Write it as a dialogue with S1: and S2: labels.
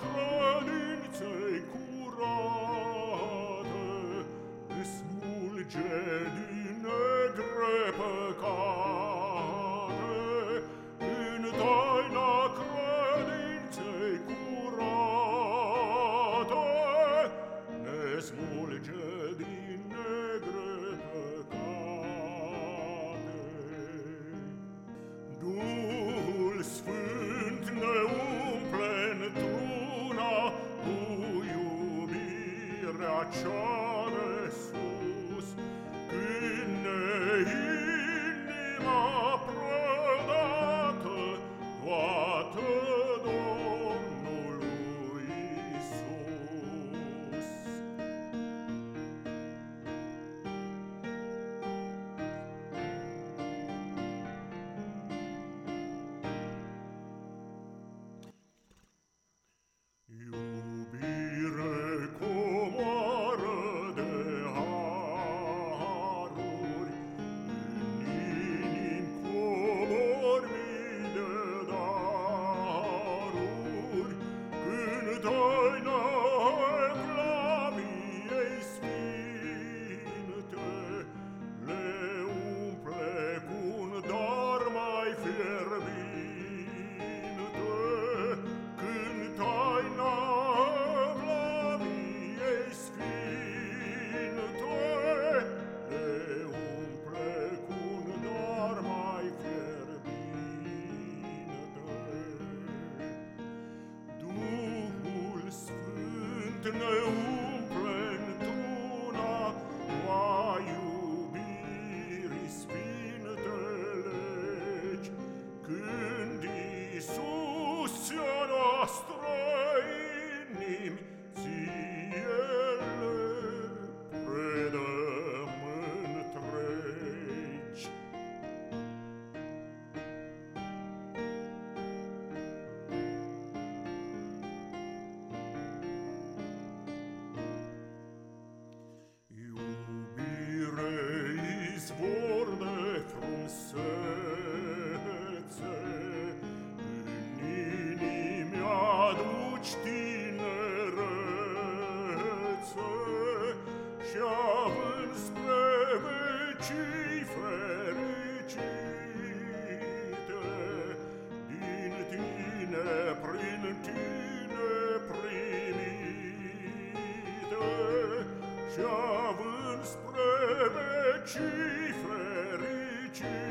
S1: credinței Te smulge din negre păcate, În taina credinței curate, Ne smulge din faccio ne umple truna va iubiri spintele legi, când Iisus e nostru aduci tinerețe și având spre vecii fericite. Din tine, prin tine primite și-a vecii fericite.